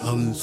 Hầm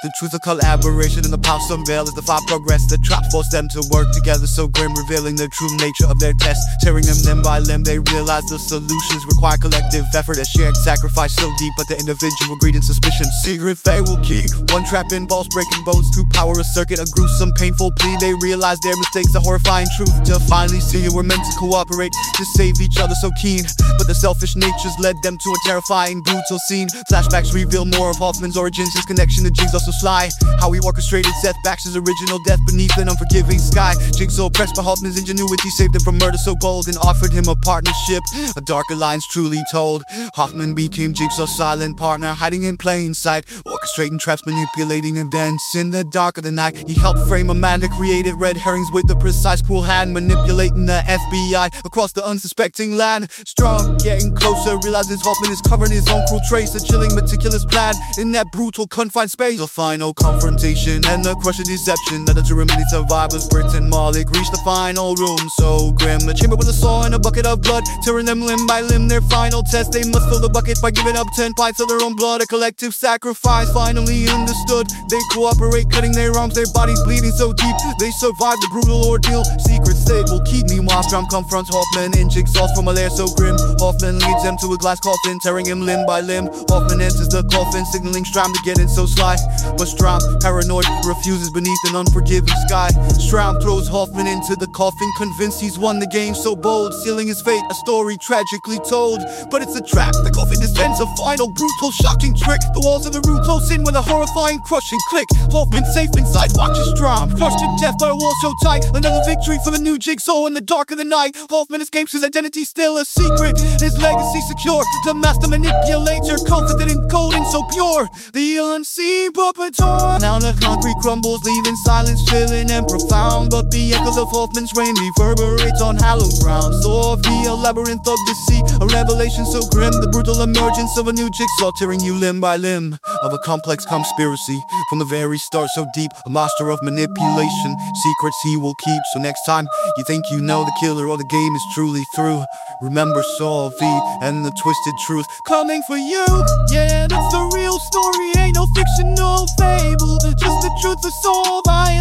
The truth of collaboration in the power unveil as the five progress. The trap forced them to work together so grim, revealing the true nature of their test. Tearing them limb by limb, they realize the solutions require collective effort. A shared sacrifice so deep, but the individual greed and suspicion. Secret they will keep. One trap involves breaking bones to power a circuit. A gruesome, painful plea. They realize their mistakes, a horrifying truth. To finally see we're meant to cooperate to save each other so keen. But the selfish natures led them to a terrifying, brutal scene. Flashbacks reveal more of Hoffman's origins, his connection to Jigsaw so sly. How he orchestrated Seth Baxter's original death beneath an unforgiving sky. Jigsaw, pressed by Hoffman's ingenuity, saved him from murder so bold and offered him a partnership. A dark alliance truly told. Hoffman became Jigsaw's silent partner, hiding in plain sight, orchestrating traps, manipulating events in the dark of the night. He helped frame a man that created red herrings with the precise, cruel hand, manipulating the FBI across the unsuspecting land. Strahm, getting closer, realizes Hoffman is covering his own cruel trace, a chilling, meticulous plan in that brutal, confined space. A final confrontation and the crushing deception that the Germany survivors, Brit and Mallick, reached the final room so grim. A chamber with a saw and a bucket of blood, tearing them limb by limb. Their final test, they must fill the bucket by giving up 10 pints of their own blood. A collective sacrifice, finally understood. They cooperate, cutting their arms, their bodies bleeding so deep. They survive the brutal ordeal. Secrets they will keep. Meanwhile, Strahm confronts Hoffman in Jigsaw's from a lair so grim. Hoffman leads them to a glass coffin, tearing him limb by limb. Hoffman enters the coffin, signaling Strahm to get in so sly. But Strahm, paranoid, refuses beneath an unforgiving sky. Strahm throws Hoffman into the coffin, convinced he's won the game so bold, sealing his fate, a story tragically told. But it's a trap, the coffin dispense a final, brutal, shocking trick. The walls of the room close in with a horrifying, crushing click. Hoffman safe inside, watches Strahm, crushed to death by a wall so tight. Another victory for the new jigsaw in the dark of the night. Hoffman escapes his identity still a secret, his legacy secure. The master manipulator, confident and cold and so pure. The unseen puppeteer. Now the concrete crumbles, leaving silence chilling and profound. But the echoes of Hoffman's reign reverberates on hallowed ground. So via labyrinth of deceit, a revelation so grim, the brutal emergence of a new jigsaw tearing you limb by limb. Of a complex conspiracy from the very start, so deep, a master of manipulation. Secrets he will keep. So next time you think you know the killer or the game is truly through, remember Saw V and the twisted truth coming for you. Yeah, that's the real story, ain't no fictional fable. Just the truth of soul by